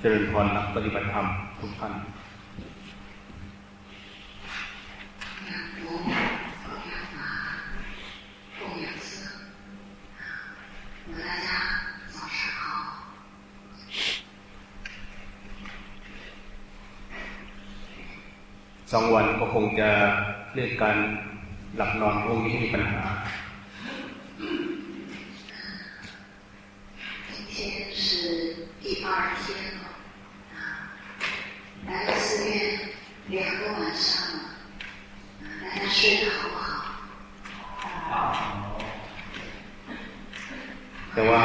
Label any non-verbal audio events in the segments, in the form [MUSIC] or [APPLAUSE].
เจริญพรนักปฏิบัติธรรมทุกท่านสองวันก็คงจะเรื่องการหลับนอนพวกนี้มีปัญหาแต่ว่า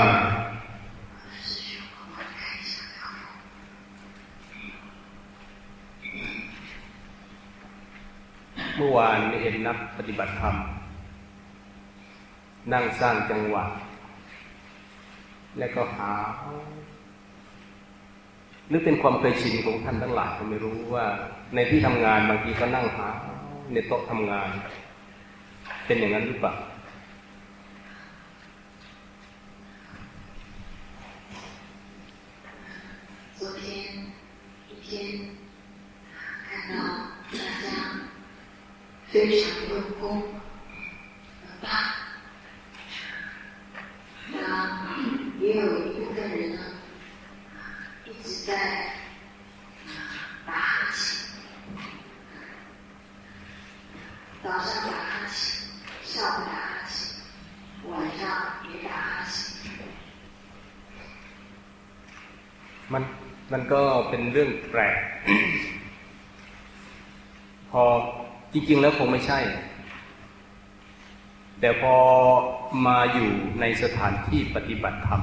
เมื่อวานเห็นนักปฏิบัติธรรม นั่ง สร้างจังหวะ และก็หานึกเป็นความเคยชินของท่านทั้งหลายก็ไม่รู้ว่า ในที่ทำงานบางทีก็นั่งหาในโต๊ะทำงาน เป็นอย่างนั้นหรือเปล่า 在打哈欠，早上打哈欠，下午打哈欠，晚上也打哈欠。มันมันก็เป็นเรื่องแปลกพอจริงๆ แล้วคงไม่ใช่ แต่พอมาอยู่ในสถานที่ปฏิบัติธรรม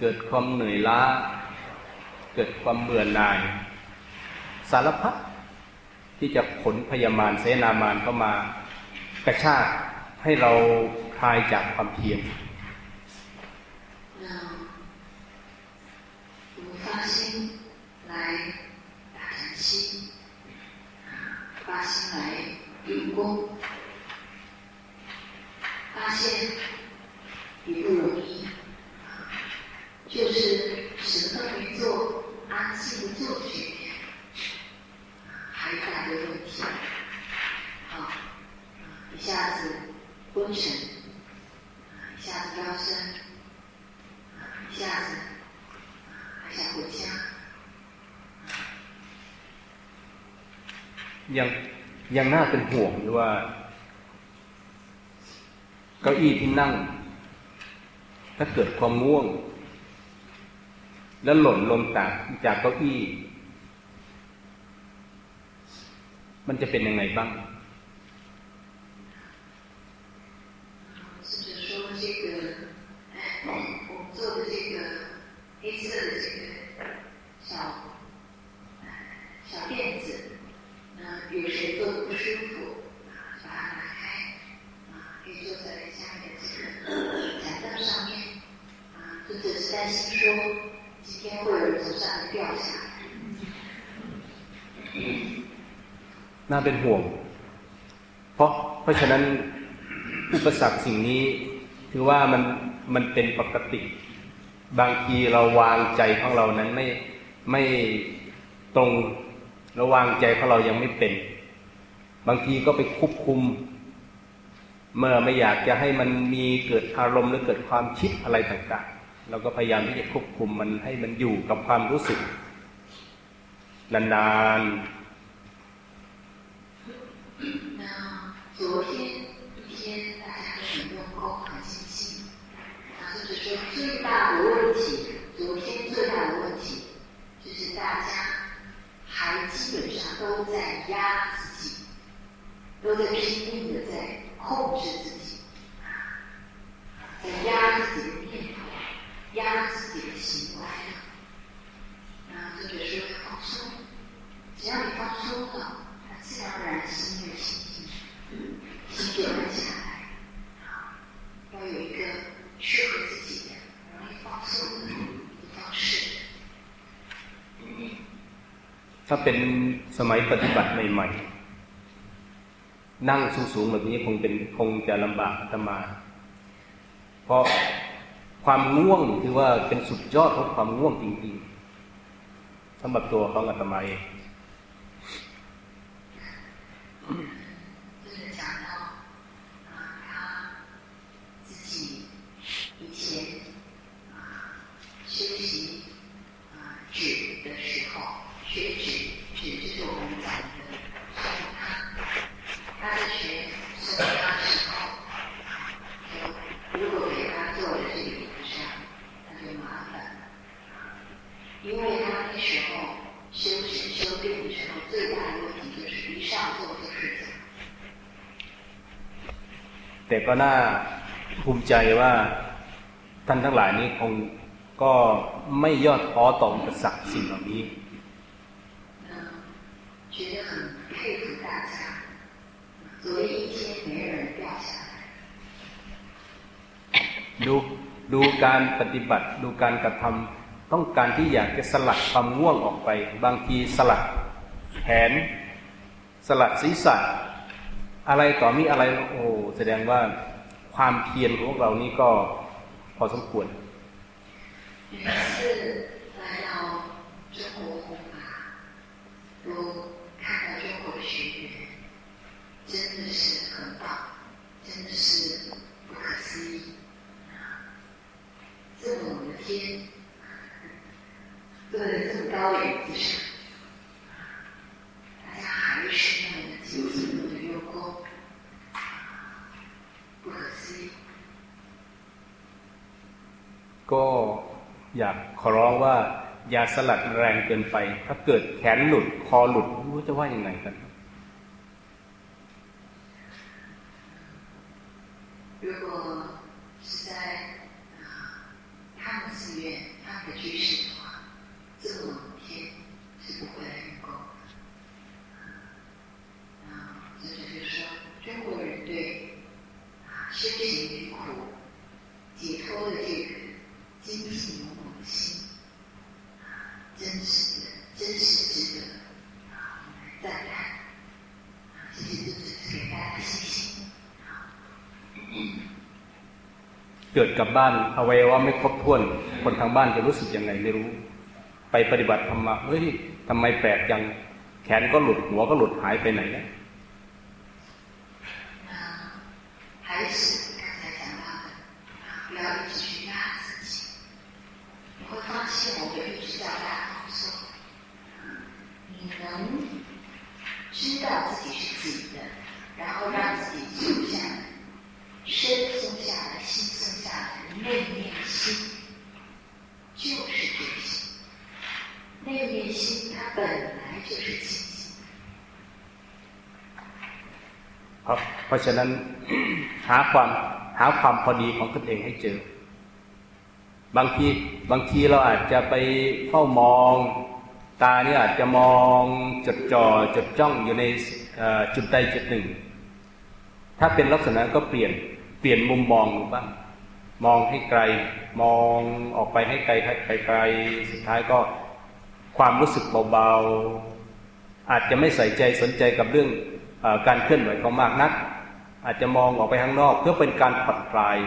เกิดความเหนื่อยล้า เกิดความเบื่อหน่าย สารพัดที่จะขนพยามารเสนามารเข้ามากระชากให้เราคลายจากความเพียร发心来用功，发现也不容易， 就是什么都没做，安静的坐去，还有大的问题，好，一下子昏沉，一下子腰身，一下子还想回家。ยังยังน่าเป็นห่วงว่า เก้าอี้ที่นั่ง ถ้าเกิดความง่วง แล้วหล่นลงจากจากเก้าอี้ มันจะเป็นยังไงบ้าง เป็นห่วง เพราะเพราะฉะนั้นอุปสรรคสิ่งนี้ ถือว่ามันมันเป็นปกติ บางทีเราวางใจของเรานั้นไม่ไม่ตรงระวางใจของเรายังไม่เป็น บางทีก็ไปควบคุม เมื่อไม่อยากจะให้มันมีเกิดอารมณ์หรือเกิดความคิดอะไรต่างๆ เราก็พยายามที่จะควบคุมมันให้มันอยู่กับความรู้สึกนานๆ 那昨天一天大家都是没有沟通的，那作者说最大的问题，昨天最大的问题就是大家还基本上都在压自己，都在拼命的在控制自己，在压自己的念头，压自己的行为，那作者说放松，只要你放松了。 ถ้าเป็นสมัยปฏิบัติใหม่ๆ นั่งสูงๆแบบนี้คงเป็นคงจะลำบากอาตมา เพราะความง่วงถือว่าเป็นสุดยอดของความง่วงจริงๆสำหรับตัวของอาตมาเอง แต่ก็น่าภูมิใจว่าท่านทั้งหลายนี้คงก็ไม่ยอดท้อต่ออุปสรรคสิ่งเหล่านี้ดูดูการปฏิบัติดูการกระทำต้องการที่อยากจะสลัดความง่วงออกไป บางทีสลัดแขน สลัดศีรษะ อะไรต่อมีอะไรโอ้แสดงว่าความเพียรของเรานี่ก็พอสมควร真的是很棒，真的是不可思议。这么冷的天，坐 在这么高的椅子上，大家还是那么的积极。ก็อยากขอร้องว่าอย่าสลัดแรงเกินไป ถ้าเกิดแขนหลุดคอหลุดรู้จะว่ายังไงกัน如果是在啊他们寺院他们的居士的话，这么冷天是不会 这就是说，中国人对啊修行与苦解脱的这个。精细勇猛的心，真实的，真实值得啊赞叹。这些都是给大家信心。เกิดกับบ้านเอาไว้ว่าไม่ครบถ้วน คนทางบ้านจะรู้สึกยังไงไม่รู้ ไปปฏิบัติธรรมะเฮ้ยทำไมแปลกจังแขนก็หลุดหัวก็หลุดหายไปไหนเนี่ย 还是刚才讲到的，不要一直去会发现，我们一直叫大家说，你能知道自己是自己的，然后让自己静下来，身松下来，心松下来，内念心就是觉醒。内念心它本来就是清醒。好，เพราะฉะนั้น หาความหาความพอดีของตนเองให้เจอ บางทีบางทีเราอาจจะไปเฝ้ามอง ตาเนี่ยอาจจะมองจดจ่อจดจ้องอยู่ในจุดใดจุดหนึ่ง ถ้าเป็นลักษณะก็เปลี่ยนเปลี่ยนมุมมองบ้างมองให้ไกลมองออกไปให้ไกลไกลไกลสุดท้ายก็ความรู้สึกเบาๆอาจจะไม่ใส่ใจสนใจกับเรื่องอการเคลื่อนไหวของมากนัก อาจจะมองออกไปข้างนอกเพื่อเป็นการผ่อนคลาย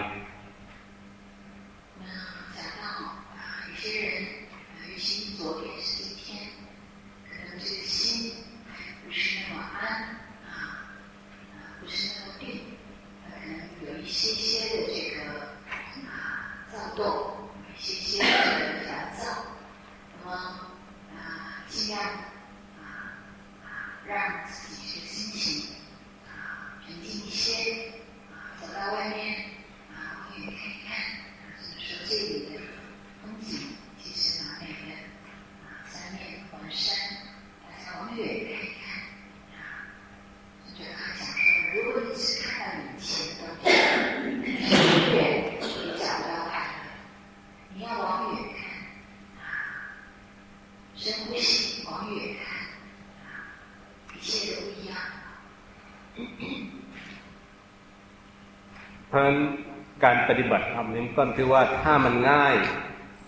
การปฏิบัติธรรมนี้ก็คือว่าถ้ามันง่าย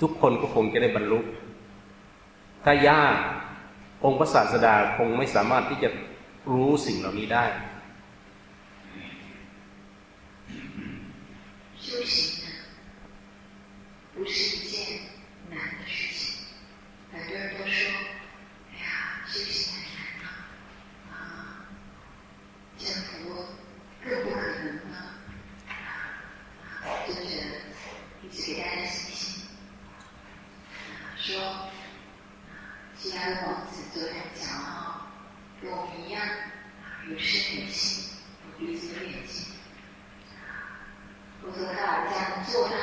ทุกคนก็คงจะได้บรรลุ ถ้ายากองค์พระศาสดาคงไม่สามารถที่จะรู้สิ่งเหล่านี้ได้ 心，说。其他的王子昨天讲了啊，跟我们一样，有身有心，有鼻子有眼睛。我说他老人家能做到，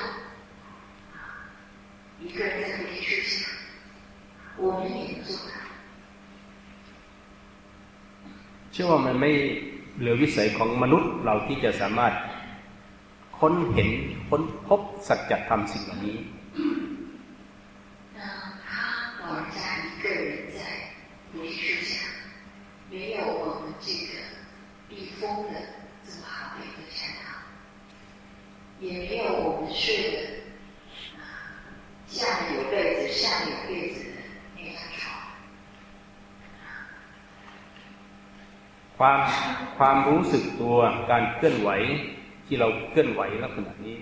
一个人在菩提树下，我们也能做到。เชื่อว่ามันไม่เหลือวิสัยของมนุษย์เราที่จะสามารถ ค้นเห็นค้นพบสัจธรรมสิ่งเหล่านี้也没有我们睡的下面有被子、上面有被子的那张床。ความความรู้สึกตัวการเคลื่อนไหว ที่เราเคลื่อนไหวลักษณะนี้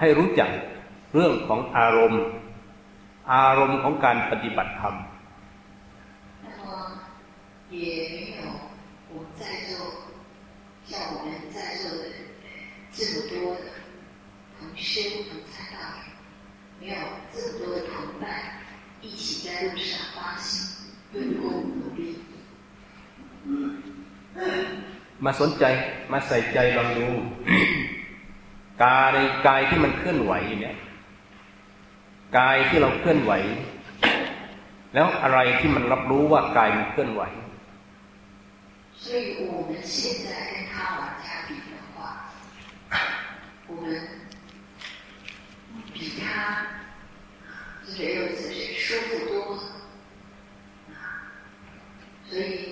ให้รู้จักเรื่องของอารมณ์ อารมณ์ของการปฏิบัติธรรม也没有我们在座像我们在座的这么多的同修同参道没有这么多的同伴一起在路上 มาสนใจมาใส่ใจลองดูกายกายที่มันเคลื่อนไหวเนี่ยกายที่เราเคลื่อนไหว แล้วอะไรที่มันรับรู้ว่ากายมันเคลื่อนไหว所以我们现在跟他玩家比我们比他这个日子是舒服多了啊，所以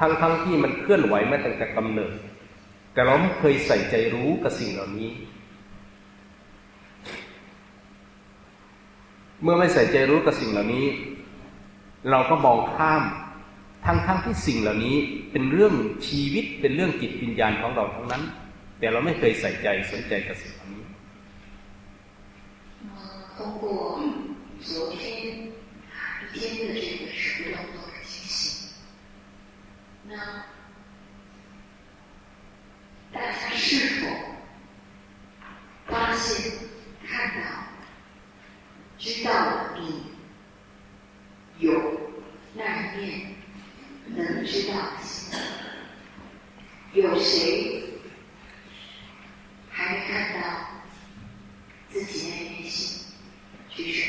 ทั้งทั้งที่มันเคลื่อนไหวมาตั้งแต่กำเนิดแต่เราไม่เคยใส่ใจรู้กับสิ่งเหล่านี้ เมื่อไม่ใส่ใจรู้กับสิ่งเหล่านี้ เราก็มองข้าม ทั้งทั้งที่สิ่งเหล่านี้เป็นเรื่องชีวิตเป็นเรื่องจิตวิญญาณของเราทั้งนั้น แต่เราไม่เคยใส่ใจสนใจกับสิ่งเหล่านี้通过昨天一天的这 大家是否发现、看到、知道你有那一面能知道的心？有谁还没看到自己那一面心？举手。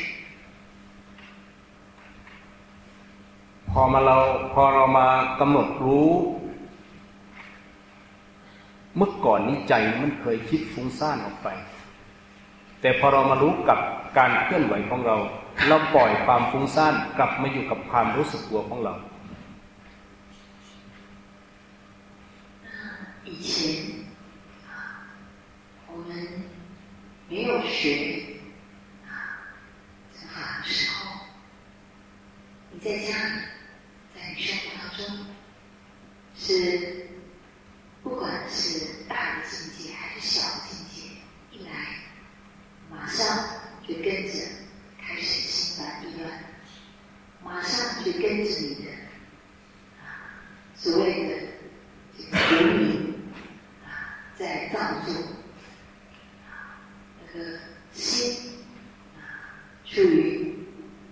พอมาเราพอเรามากำหนดรู้ เมื่อก่อนนี้ใจมันเคยคิดฟุ้งซ่านออกไป แต่พอเรามารู้กับการเคลื่อนไหวของเรา เราปล่อยความฟุ้งซ่านกลับมาอยู่กับความรู้สึกตัวของเรา以前我们没有学啊佛法的时候，你在家里，在你生活当中是 不管是大的境界还是小的境界，一来马上就跟着开始心烦意乱，马上就跟着你的啊所谓的这个无名啊在造作啊那个心啊处于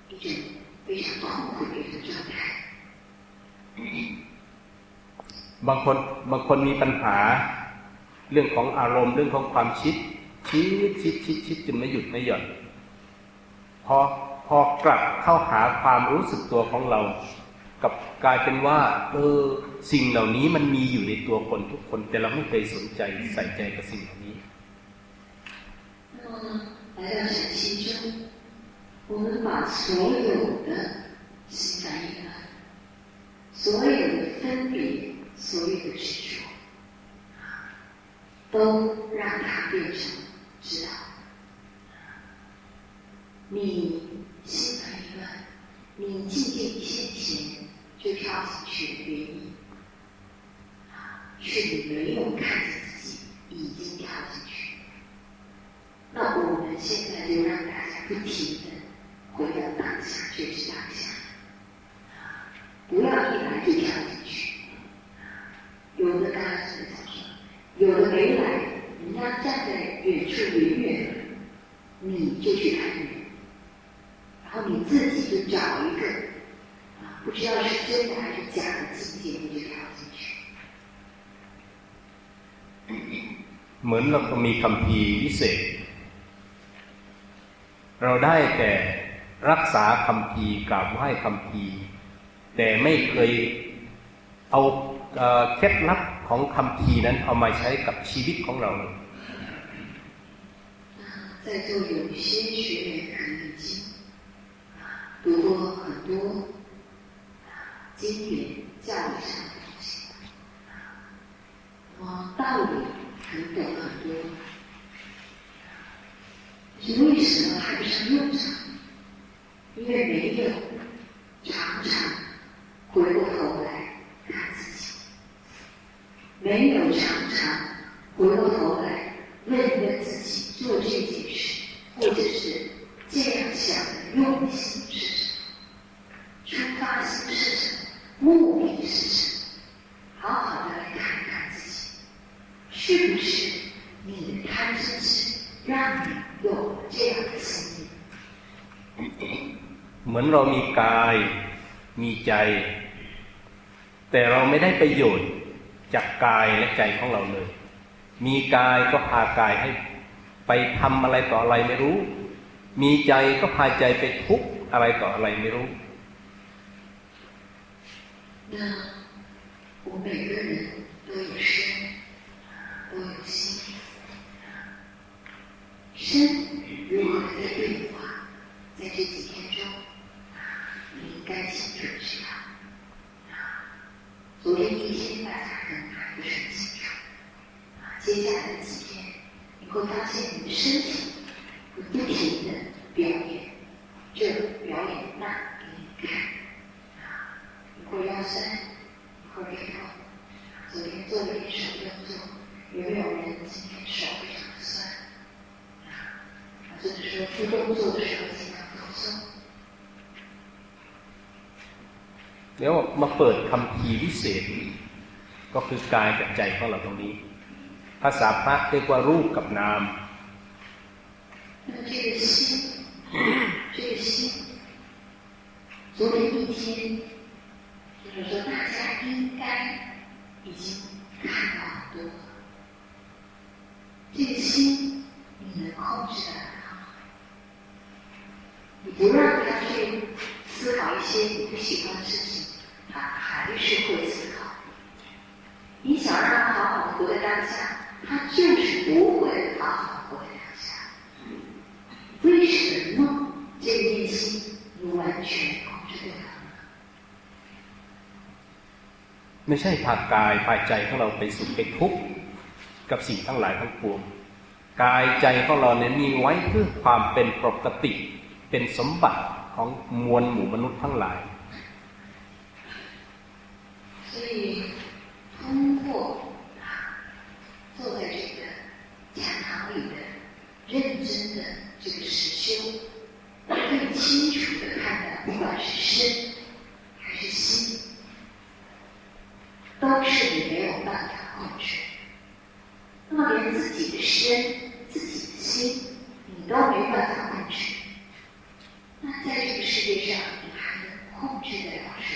一种非常痛苦的一种状态。 บางคนบางคนมีปัญหา เรื่องของอารมณ์เรื่องของความคิดคิดคิดคิดคิดจนไม่หยุดไม่หย่อนพอพอกลับเข้าหาความรู้สึกตัวของเรา กับกลายเป็นว่าเออสิ่งเหล่านี้มันมีอยู่ในตัวคนทุกคน แต่เราไม่เคยสนใจใส่ใจกับสิ่งเหล่านี้来到禅心中，我 我们把所有的心反应了，所有的分别， 所有的执着，都让它变成知道。你心烦意乱，你静静一线前就跳进去的原因，是你没有看见自己已经跳进去。那我们现在就让大家不停的回到当下，就是当下，不要一来就跳进去。有的刚刚是在说，有的没来，人家站在远处远远的，你就去看远。然后你自己就找一个啊，不知道是真的还是假的境界，你就跳进去。 เหมือนเราก็มีคำพีร์วิเศษ เราได้แต่รักษาคำพีร์กราบไหว้คำพีร์แต่ไม่เคยเอา เอ่อเคล็ดลับของคำพีร์นั้นเอามาใช้กับชีวิตของเราเลย 啊，在座有一些学员可能已经啊读过很多啊经典教理上的东西，啊，道理可能懂很多，可是为什么派不上用场？因为没有常常回过头来看自己， 没有常常回过头来问一问自己做这件事，或者是这样想的用心是什么，出发心是什么，目的是什么，好好的来看看自己，是不是你的贪嗔痴让你有了这样的心理？ เหมือนเรามีกาย มีใจ แต่เราไม่ได้ประโยชน์ จากกายและใจของเราเลย มีกายก็พากายให้ไปทำอะไรต่ออะไรไม่รู้ มีใจก็พาใจไปทุกข์อะไรต่ออะไรไม่รู้ 那我们每个人都有身，都有心，身如何在变化，在这几天中，你应该清楚知道。 昨天一天大家可能还不是很清楚，啊，接下来的几天你会发现你的身体会不停的表演这表演那给你看。一会儿腰酸，一会儿背痛。昨天做了一点手动作，有没有人今天手非常的酸？啊，或者说做动作的时候尽量放松。 แล้วมาเปิดคำพีร์วิเศษ ก็คือกายกับใจของเราตรงนี้ ภาษาพระเรียกว่ารูปกับนาม 那么这个心，这个心，昨天一天，就是说大家应该已经看到很多了。这个心，你能控制得很好，你不让他去思考一些你不喜欢的事情， 他还是会思考。你想让他好好的活在当下，他就是不会好好的活在当下。为什么这个念心你完全控制不了呢？ ไม่ใช่พากายพาใจของเราไปสุขไปทุกข์กับสิ่งทั้งหลายทั้งปวง กายใจของเราเนี่ยมีไว้เพื่อความเป็นปกติ เป็นสมบัติของมวลหมู่มนุษย์ทั้งหลาย 所以通过啊坐在这个讲堂里的认真的这个实修，更清楚的看到，不管是身还是心，都是你没有办法控制。那么连自己的身、自己的心，你都没办法控制，那在这个世界上，你还能控制得了什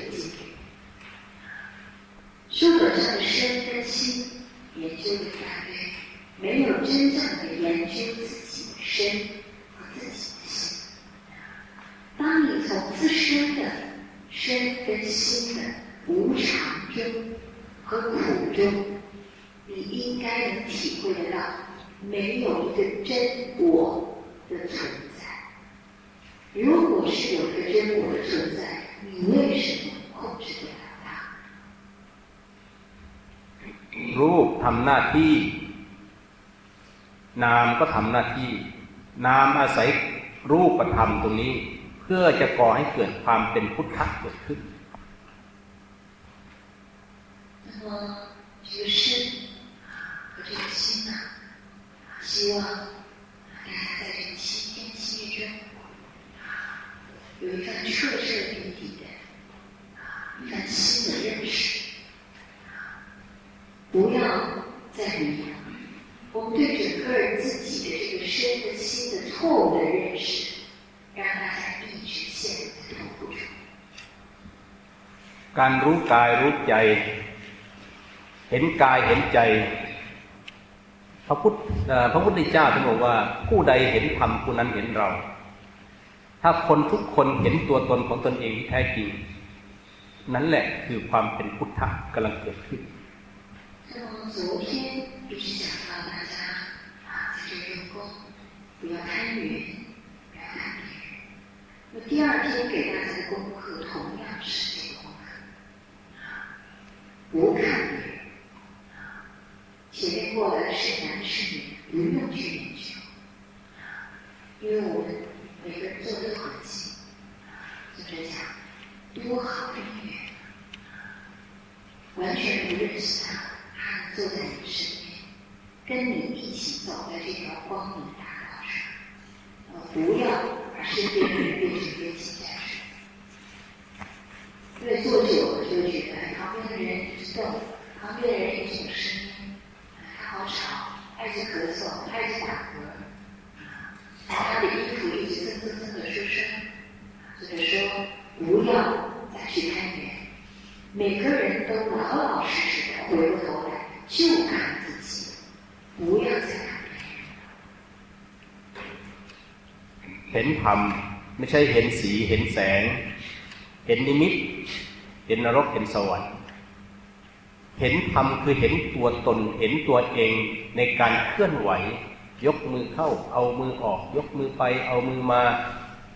经典。书本上的身跟心研究了一大堆，没有真正的研究自己的身和自己的心。当你从自身的身跟心的无常中和苦中，你应该能体会得到，没有一个真我的存在。如果是有一个真我的存在，你为什么控制不了 รูปทำหน้าที่ นามก็ทำหน้าที่ นามอาศัยรูปธรรมตรงนี้ เพื่อจะก่อให้เกิดความเป็นพุทธะเกิดขึ้น 那么这个身和这个心呢，希望大家在这个七天七夜中，有一份彻彻底底的一份新的认识， 不要再迷茫。我们对整个人自己的这个身和心的错误的认识，让大家一直陷入在痛苦中。 การรู้กายรู้ใจ เห็นกายเห็นใจ พระพุทธเอ่อพระพุทธเจ้าท่านบอกว่า ผู้ใดเห็นธรรมผู้นั้นเห็นเรา ถ้าคนทุกคนเห็นตัวตนของตนเองที่แท้จริง นั่นแหละคือความเป็นพุทธะกำลังเกิดขึ้น 那么昨天一直讲到大家啊，在这用功，不要贪缘，不要看别人。那第二天给大家的功课同样是这个功课，啊不看别人。前面过来的是男是女，不用去研究，啊因为我们每个人做的都很近。作者讲，多好的缘，完全不认识他。坐在你身边，跟你一起走在这条光明大道上。呃，不要把身边的人变成冤亲债主，因为坐久了就觉得，旁边的人一直动，旁边的人有什么声音，哎他好吵，他一直咳嗽，他一直打嗝，他的衣服一直蹭蹭蹭的出声。所以说，不要再去看人。每个人都老老实实的回过头来就看自己，不要再看别人。 เห็นธรรมไม่ใช่เห็นสีเห็นแสง เห็นนิมิต เห็นนรกเห็นสวรรค์ เห็นธรรมคือเห็นตัวตน เห็นตัวเองในการเคลื่อนไหว ยกมือเข้า เอามือออก ยกมือไป เอามือมา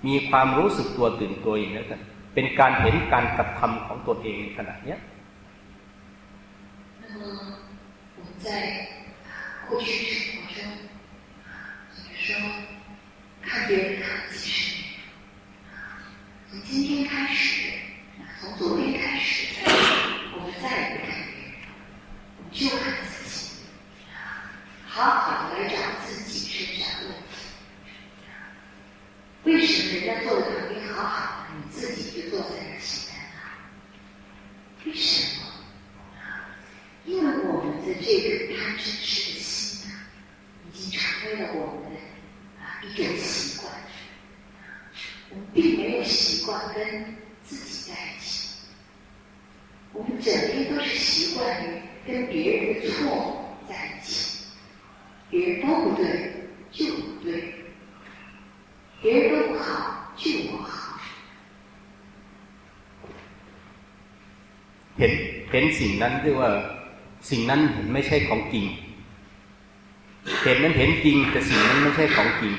มีความรู้สึกตัวตื่นตัวอย่างนี้นเป็นการเห็นการกระทำของตัวเองในขณะเนี้ย 在过去生活中，比如说看别人看了几十年，从今天开始，从昨天开始，我们再也不看别人，我们就看自己，好好的来找自己身上的问题。为什么人家坐在旁边好好的，你自己就坐在那儿心难啊？为什么？因为我们的这个贪嗔痴的心啊，已经成为了我们的啊一种习惯。我们并没有习惯跟自己在一起，我们整天都是习惯于跟别人的错误在一起，别人都不对就不对，别人都不好就我好。 เห็นเห็นสิ่งนั้นเรียกว่า สิ่งนั้นเห็นไม่ใช่ของจริง เห็นนั้นเห็นจริง แต่สิ่งนั้นไม่ใช่ของจริง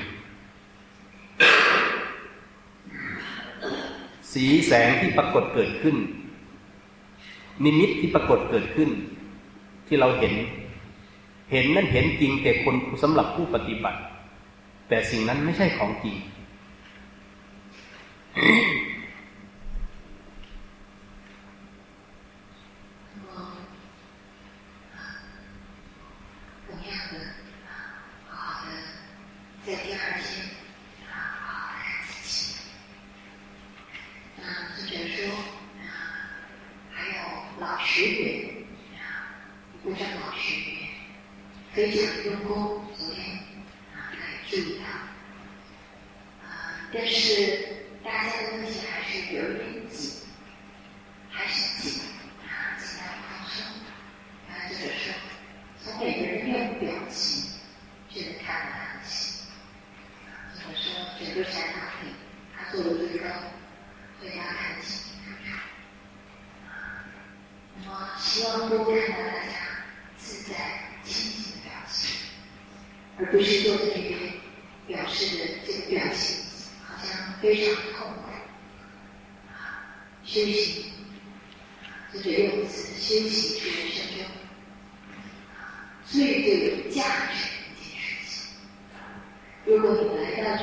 สีแสงที่ปรากฏเกิดขึ้น นิมิตที่ปรากฏเกิดขึ้น ที่เราเห็น เห็นนั้นเห็นจริง แต่คนสำหรับผู้ปฏิบัติ แต่สิ่งนั้นไม่ใช่ของจริง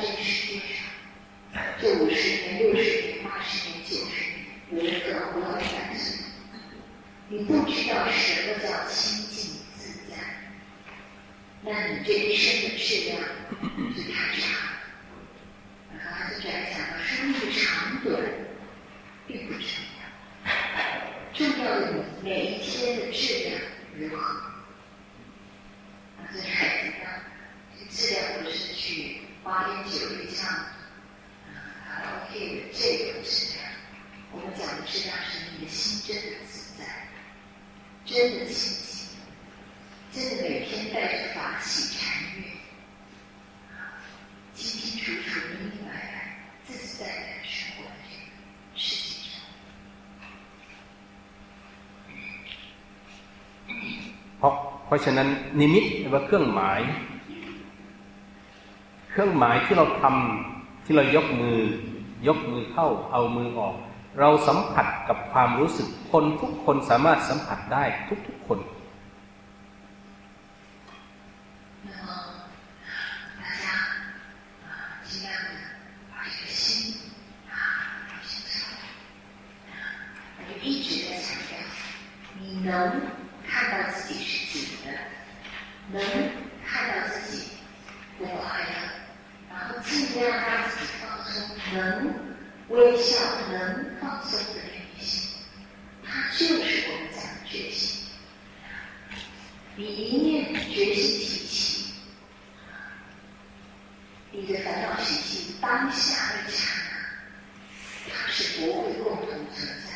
这个世界上，这五十年、六十年、八十年、九十年，有人可活到一百岁，你不知道什么叫清净自在，那你这一生的质量 รือว่าเครื่องหมาย เครื่องหมายที่เราทำที่เรายกมือ ยกมือเข้าเอามือออก เราสัมผัสกับความรู้สึกคนทุกคนสามารถสัมผัสได้ทุกๆคน 能微笑，能放松的内心，它就是我们讲的觉醒。你一念觉醒提起，你的烦恼习气当下一刹那，它是不会共同存在。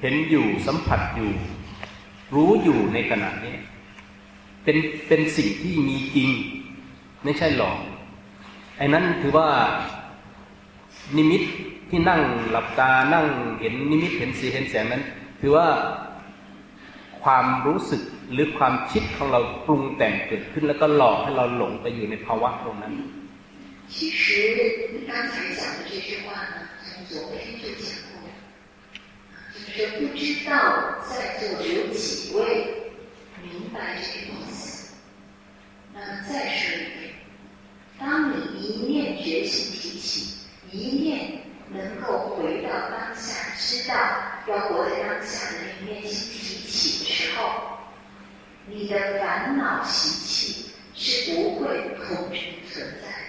เห็นอยู่สัมผัสอยู่ รู้อยู่ในขณะนี้ เป็นเป็นสิ่งที่มีจริง ไม่ใช่หลอก ไอ้นั้นถือว่านิมิตที่นั่งหลับตานั่งเห็นนิมิตเห็นสีเห็นแสงนั้น ถือว่าความรู้สึกหรือความคิดของเราปรุงแต่งเกิดขึ้น แล้วก็หลอกให้เราหลงไปอยู่ในภาวะตรงนั้น 其实你刚才讲的这句话呢，从昨天就讲过，就是说不知道在座有几位明白这个意思。那么再说一遍， 当你一念觉醒提起，一念能够回到当下，知道要活在当下的那一念心提起的时候，你的烦恼习气是不会同时存在的。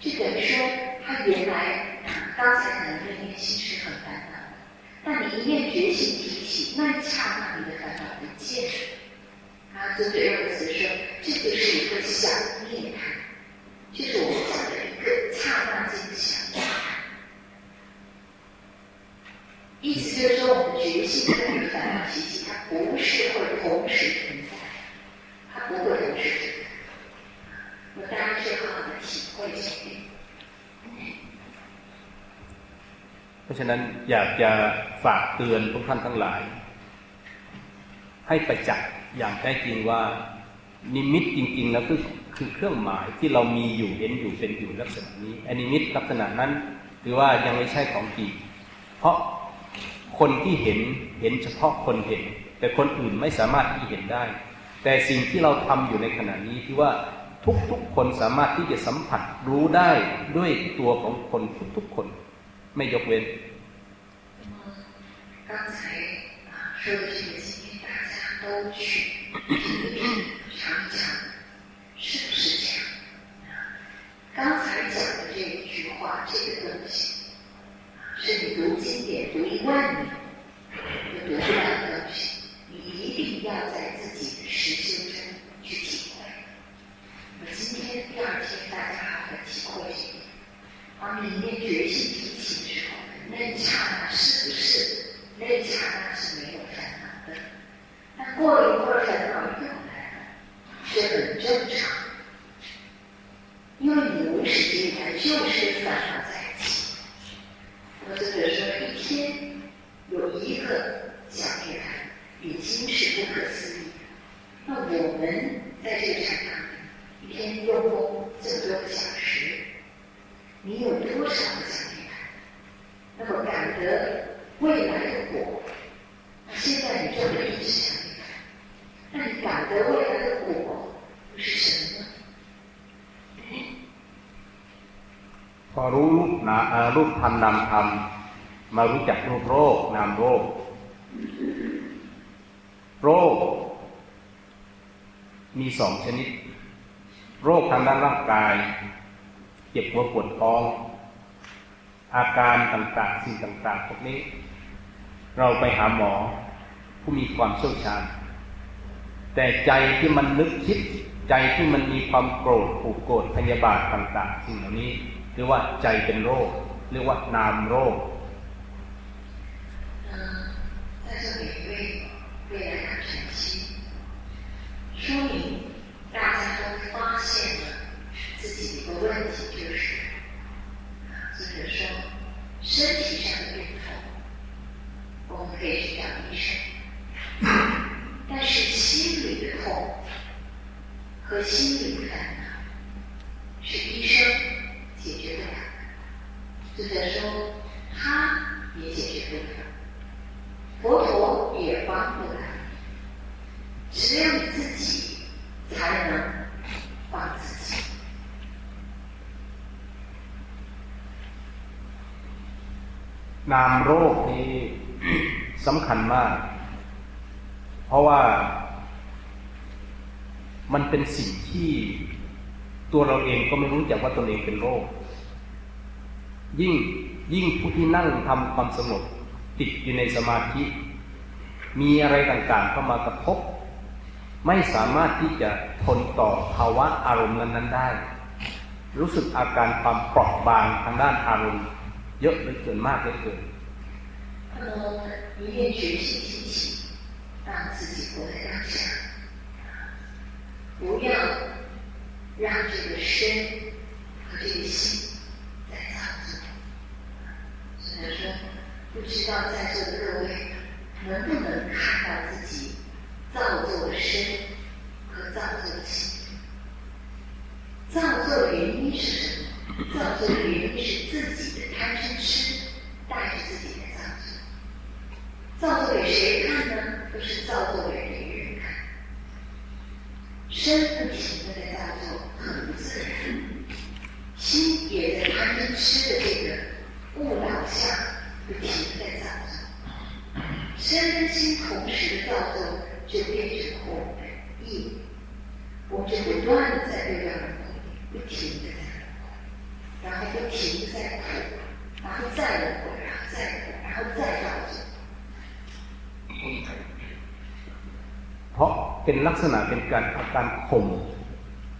就等于说，他原来，刚才可能对念心是很烦恼的，但你一念觉醒提起，那一刹那你的烦恼不见了。啊，尊者用词说，这就是一个想念，就是我们讲的一个刹那间的想念它。意思就是说，我们觉性跟你的烦恼习气，它不是会同时存在，它不会同时存在。我大家最好的体会这一点。 เพราะฉะนั้นอยากจะฝากเตือนพวกท่านทั้งหลาย ให้ประจักษ์อย่างแท้จริงว่า นิมิตจริง ๆ แล้วคือ คือเครื่องหมายที่เรามีอยู่เห็นอยู่เป็นอยู่ลักษณะนี้ไอ้นิมิตลักษณะนั้นถือว่ายังไม่ใช่ของจริงเพราะคนที่เห็นเห็นเฉพาะคนเห็น แต่คนอื่นไม่สามารถที่เห็นได้ แต่สิ่งที่เราทำอยู่ในขณะนี้ที่ว่าทุกๆคนสามารถที่จะสัมผัสรู้ได้ด้วยตัวของคนทุกๆคน ไม่ยกเว้น 那么刚才啊说的这个，今天大家都去品一品、尝一尝， 是不是这样？刚才讲的这一句话，这个东西，是你读经典读一万年，你读不到的东西，你一定要在自己的实修中去体会。我今天第二天大家好会体会一个，当你念决心提起的时候，那刹那是不是？那刹那是没有烦恼的，但过了一会儿烦恼又来。这很正常，因为你无始劫以来就是烦恼在一起。那么作者说，一天有一个小涅槃，已经是不可思议。那我们 หัวปวดท้อง อาการต่างๆ สิ่งต่างๆพวกนี้ เราไปหาหมอผู้มีความเชี่ยวชาญ แต่ใจที่มันนึกคิด ใจที่มันมีความโกรธผูกโกรธพยาบาทต่าง ๆ สิ่งเหล่านี้เรียกว่าใจเป็นโรคเรียกว่านามโรค 佛陀也帮不了你，只有你自己才能帮自己。 นามโรคนี้ สำคัญมาก เพราะว่า มันเป็นสิ่งที่ตัวเราเองก็ไม่รู้จักว่าตนเองเป็นโรค ยิ่งยิ่งผู้ที่นั่งทำความสงบ ติดอยู่ในสมาธิ มีอะไรต่างๆเข้ามากระทบ ไม่สามารถที่จะทนต่อภาวะอารมณ์นั้นๆได้ รู้สึกอาการความเปราะบางทางด้านอารมณ์ เยอะเหลือเกินมากเหลือเกิน 那么一念觉性提起，让自己活在当下，不要让这个身和这个心在造作。所以说， 不知道在座的各位能不能看到自己造作的身和造作的心。造作的原因是什么？造作的原因是自己的贪嗔痴带着自己的造作。造作给谁看呢？都是造作给别人看。身不停的在造作，很不自然；心也在贪嗔痴的这个误导下，不停的在造作。身跟心同时的造作，就变成我们的业。我们就不断的在六道轮回，不停的在轮回，然后不停的在苦，然后再轮回，然后再苦，然后再造作。 เพราะเป็นลักษณะเป็นการอาการข่ม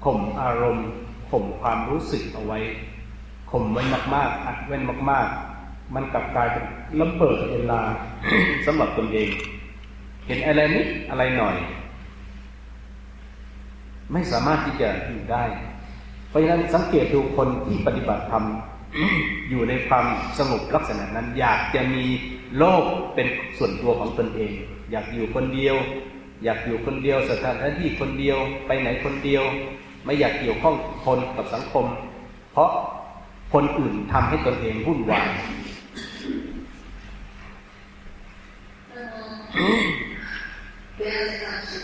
ข่มอารมณ์ข่มความรู้สึกเอาไว้ข่มไว้มากๆอัดไว้มาก ๆ มันกลับกลายเป็นระเบิดเวลาสำหรับตนเอง เห็นอะไรนิดอะไรหน่อย ไม่สามารถที่จะอยู่ได้ เพราะฉะนั้นสังเกตดูคนที่ปฏิบัติธรรมอยู่ในความสงบลักษณะนั้น อยากจะมีโลกเป็นส่วนตัวของตนเอง อยากอยู่คนเดียว อยากอยู่คนเดียวสถานที่คนเดียวไปไหนคนเดียว ไม่อยากเกี่ยวข้องคนกับสังคม เพราะคนอื่นทำให้ตนเองวุ่นวาย [GASPS] 不要再造作，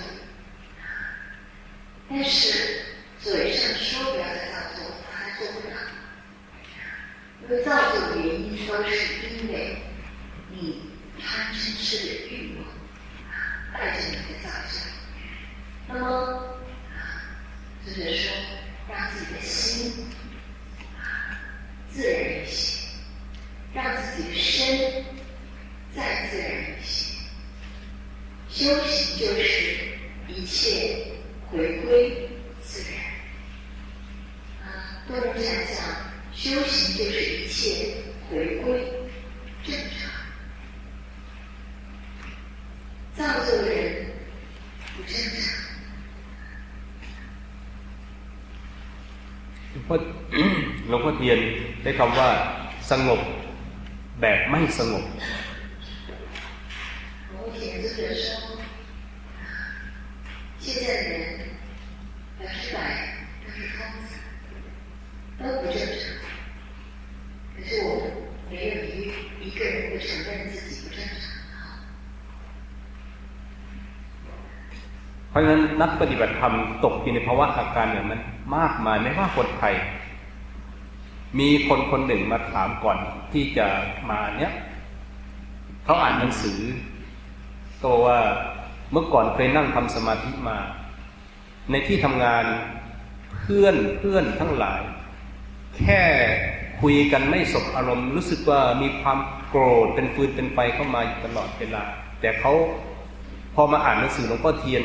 但是嘴上说不要再造作，他还做不了。因为造作的原因都是因为你贪嗔痴的欲望带着你的造作。那么，就是说，让自己的心自然一些，让自己的身再自然一些。修行就是一切回归自然。啊，多人想讲，修行就是一切回归正常。造作的人不正常， เพราะหลวงพ่อเทียนใช้คำว่าสงบแบบไม่สงบ นักปฏิบัติธรรมตกอยู่ในภาวะอาการอย่างนั้น มากมายไม่ว่าคนไทย มีคนคนหนึ่งมาถามก่อนที่จะมาเนี้ยเขาอ่านหนังสือ ก็ว่าเมื่อก่อนเคยนั่งทำสมาธิมา ในที่ทำงานเพื่อนเพื่อนทั้งหลาย แค่คุยกันไม่สบอารมณ์รู้สึกว่ามีความโกรธเป็นฟืนเป็นไฟเข้ามาตลอดเวลา แต่เขาพอมาอ่านหนังสือหลวงพ่อเทียน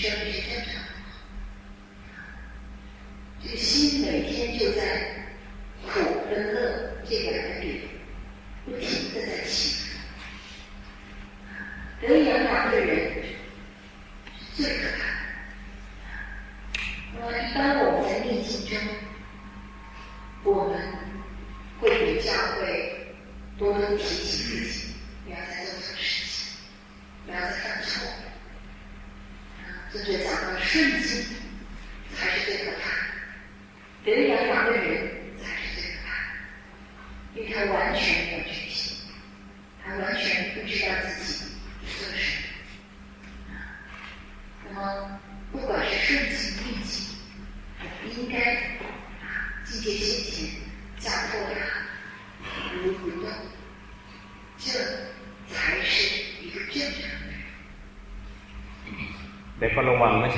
你说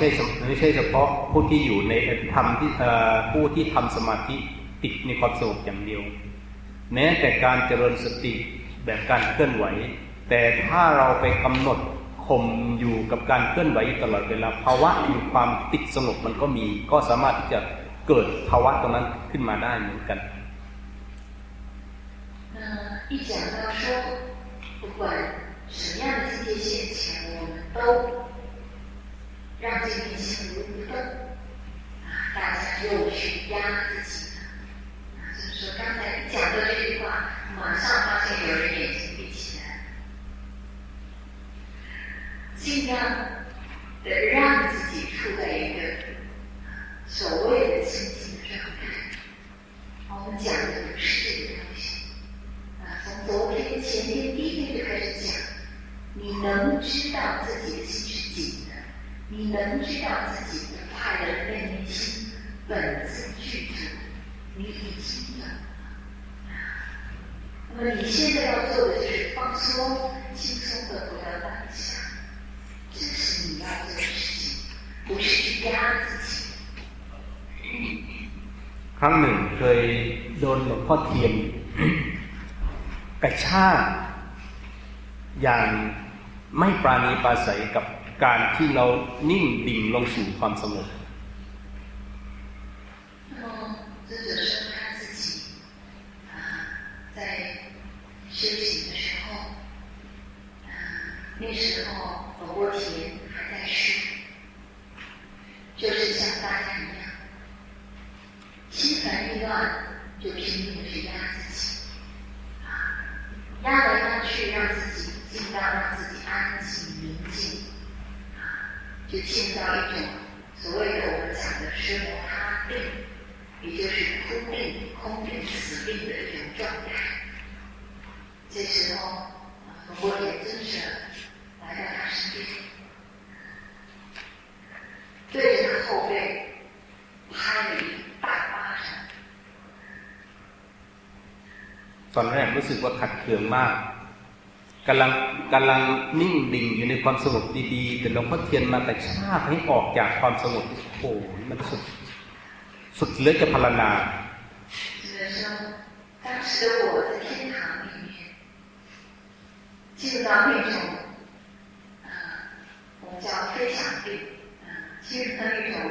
ช่ไม่ใช่เฉพาะผู้ที่อยู่ในธรรมที่ผู้ที่ทำสมาธิติดในความสงบอย่างเดียว แม้แต่การเจริญสติแบบการเคลื่อนไหว แต่ถ้าเราไปกำหนดข่มอยู่กับการเคลื่อนไหวตลอดเวลาภาวะอยู่ความติดสงบมันก็มี ก็สามารถที่จะเกิดภาวะตรงนั้นขึ้นมาได้เหมือนกัน一讲到说，不管什么样的境界现前，我们都 让这片心如不动啊！大家又去压自己啊！就是说，刚才讲的这句话，马上发现有人眼睛闭起来，尽量的让自己处在一个所谓的清净的状态。我们讲的不是这个东西啊！从昨天、前天、第一天就开始讲，你能知道自己的心。你能知道自己的快乐内内心本自具足，你已经有了。那么你现在要做的就是放松、轻松的回到当下，这是你要做的事情，不是去压自己。ครั้งหนึ่งเคยโดนหลวงพ่อเทียนกระชากอย่างไม่ปราณีปราศัยกับ การที่เรานิ่งดิ่งลงสู่ความสงบ这者说他自己啊，在修行的时候，啊，那时候罗波田还在世，就是像大家一样，心烦意乱，就拼命的去压自己，啊，压来压去，让自己 就进入到一种所谓的我们讲的生摩他病，也就是空病、空病、死病的一种状态。这时候，佛也尊者来到他身边，对着他后背拍了一大巴掌。ตอนแรกรู้สึกว่าขัดเคืองมาก กำลังกำลังนิ่งดิ่งอยู่ในความสงบดีๆแต่หลวงพ่อเทียนมากระชากให้ออกจากความสงบโอ้โหมันสุดสุดเหลือจะพรรณนา 就是说，当时的我在天堂里面，进入到那种，呃，我们叫非想定，嗯、进入到那种，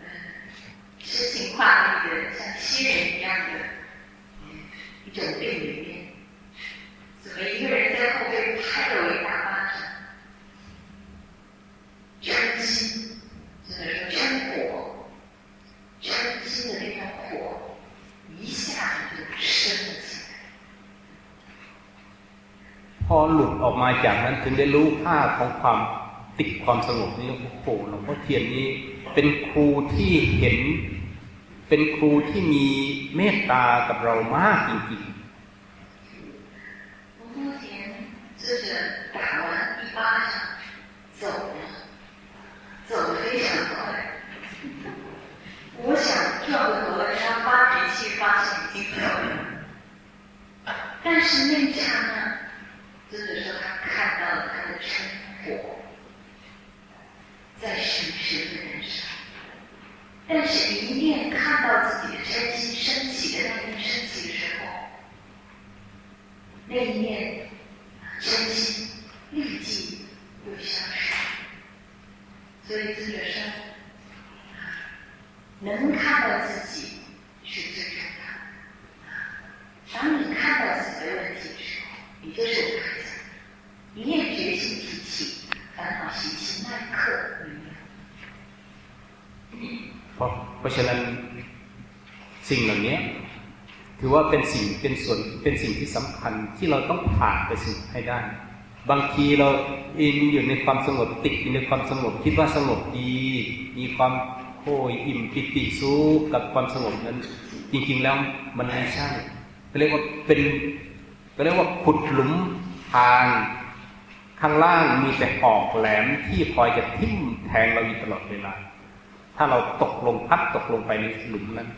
嗯、诗情画意的像仙人一样的，嗯，一种病里面， 怎么一个人在后背拍了我一大巴掌？真心，真的说真火，真心的那种火。一下子就升了起来。 พอหลุดออกมาจากนั้นถึงได้รู้ค่าของความติดความสงบนี่โอ้โหหลวงพ่อเทียนนี้เป็นครูที่เห็น เป็นครูที่มีเมตตากับเรามากจริง 吴 但是那一刹那，尊者说他看到了他的嗔火在深深的燃烧。但是，一念看到自己的真心升起的那一念升起的时候，那一念真心立即又消失。所以，尊者说，能看到自己 เพราะฉะนั้นสิ่งเหล่านี้ถือว่าเป็นสิ่งเป็นส่วนเป็นสิ่งที่สำคัญที่เราต้องผ่านไปสิ่งให้ได้ บางทีเราอินอยู่ในความสงบติดอยู่ในความสงบคิดว่าสงบดี มีความโอ้ยอิ่มปิติสู้กับความสงบนั้น จริงๆแล้วมันไม่ใช่เขาเรียกว่าเป็นเขาเรียกว่าขุดหลุมทางข้างล่างมีแต่ออกแหลมที่คอยจะทิ่มแทงเราอยู่ตลอดเวลา ถ้าเราตกลงพัดตกลงไปในหลุมนั้น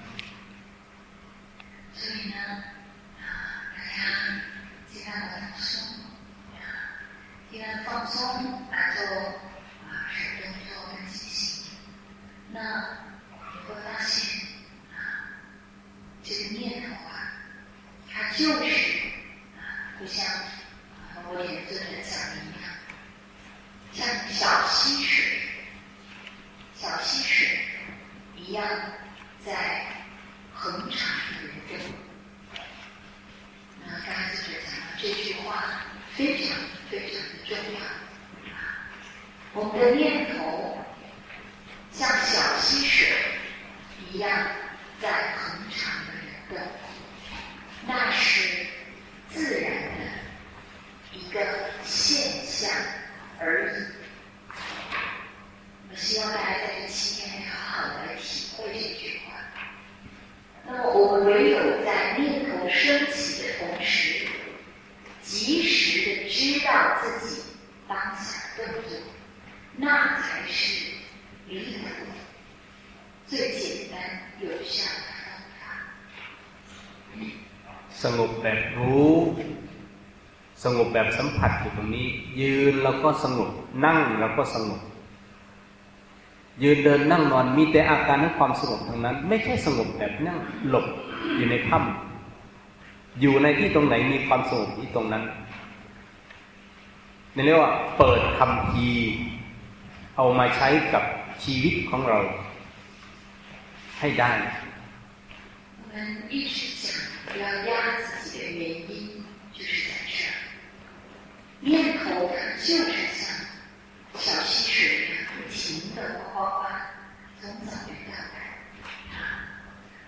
แบบสัมผัสอยู่ตรงนี้ ยืนแล้วก็สงบ นั่งแล้วก็สงบ ยืนเดินนั่งนอนมีแต่อาการของความสงบทั้งนั้น ไม่ใช่สงบแบบนั่งหลบอยู่ในถ้ำอยู่ในที่ตรงไหนมีความสงบที่ตรงนั้นนี่เรียกว่า เปิดคำพีร์เอามาใช้กับชีวิตของเรา ให้ได้ 我们一直讲不要压自己的原因，就是在这儿。 念头它就是像小溪水，不停的哗哗，从早晨到晚，啊，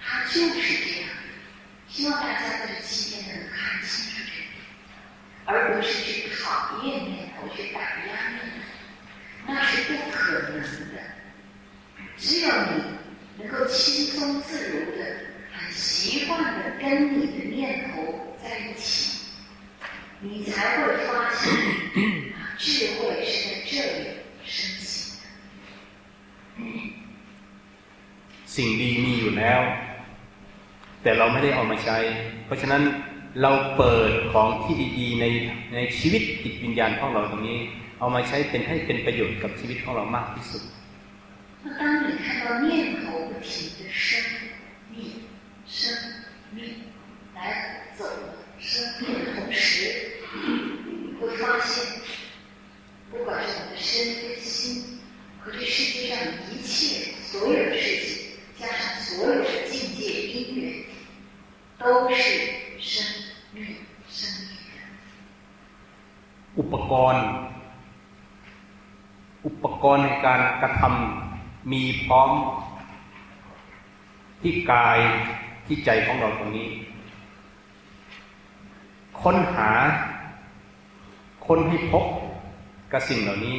它就是这样。希望大家在这期间能看清楚这点，而不是去讨厌念头，去打压念头，那是不可能的。只有你能够轻松自如的、很习惯的跟你的念头在一起，你才会发现，啊，智慧是在这里升起的。 สิ่งดีมีอยู่แล้ว แต่เราไม่ได้เอามาใช้ เพราะฉะนั้น เราเปิดของที่ดีๆในในชีวิตจิตวิญญาณของเราตรงนี้ เอามาใช้เป็นให้เป็นประโยชน์กับชีวิตของเรามากที่สุด那当你看到念头不停的生灭生灭来走 生灭的同时，会发现，不管是我们的身跟心和这世界上一切所有的事情，加上所有的境界因缘，都是生灭生灭的。อุปกรณ์ อุปกรณ์ในการกระทำมีพร้อม ที่กายที่ใจของเราตรงนี้ ค้นหา ค้นให้พบกับสิ่งเหล่านี้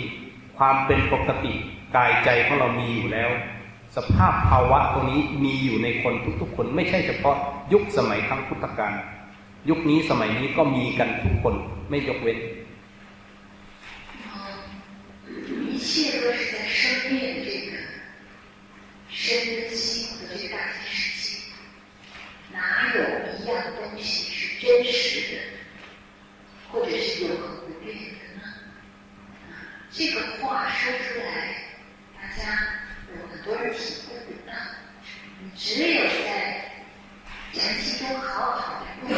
ความเป็นปกติกายใจของเรามีอยู่แล้ว สภาพภาวะตรงนี้มีอยู่ในคนทุกๆคน ไม่ใช่เฉพาะยุคสมัยครั้งพุทธกาลยุคนี้สมัยนี้ก็มีกันทุกคนไม่ยกเว้น一切都是在生灭的这个身跟心和这个大千世界，哪有一样东西 是真实的，或者是永恒不变的呢？这个话说出来，大家有很多人体会不到。你只有在禅期中好好的用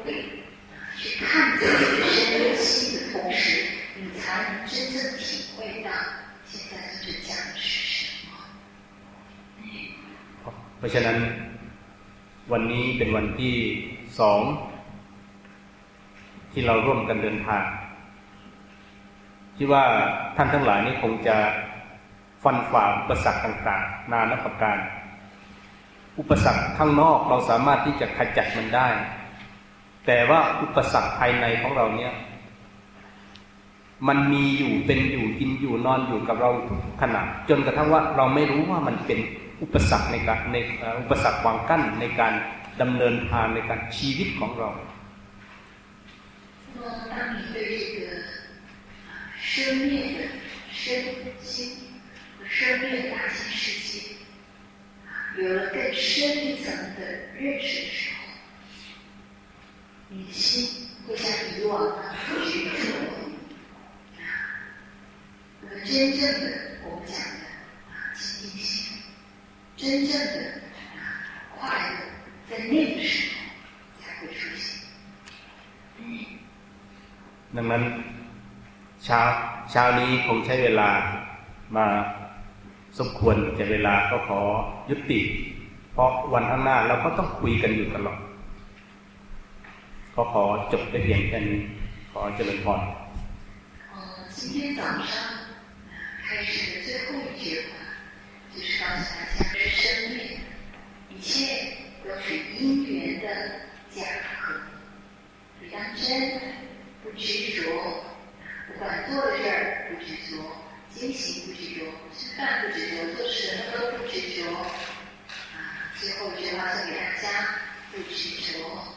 功，去看自己的身跟心的同时。你才能真正体会到现在这讲的是什么。เพราะฉะนั้นวันนี้เป็นวันที่สอง ที่เราร่วมกันเดินทางที่ว่าท่านทั้งหลายนี่คงจะฟันฝ่าอุปสรรคต่าง ๆ นานับประการ อุปสรรคข้างนอกเราสามารถที่จะขจัดมันได้ แต่ว่าอุปสรรคภายในของเราเนี่ย มันมีอยู่เป็นอยู่กินอยู่นอนอยู่กับเราทุกขณะจนกระทั่งว่าเราไม่รู้ว่ามันเป็นอุปสรรคในการในอุปสรรควางกั้นในการดำเนินทางในการชีวิตของเรา 生命的身心和生命的大型世界有了更深一层的认识的时候你的心会像以往的样去触我那真正的我们讲的啊心心真正的啊快乐在那个时候才会出现嗯那么 เช้าเช้านี้คงใช้เวลามาสมควรแต่เวลาก็ขอยุติ เพราะวันข้างหน้าเราก็ต้องคุยกันอยู่ตลอดก็ขอจบไปเพียงแค่นี้ขอเจริญพร今天早上开始的最后一句话，就是告诉大家是生命，一切都是因缘的假合。你当真，不执着， 管做的事儿不执着惊喜不执着吃饭不执着做什么都不执着啊最后一句话送给大家不执着啊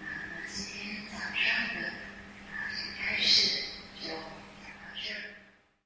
那今天早上的啊先开始就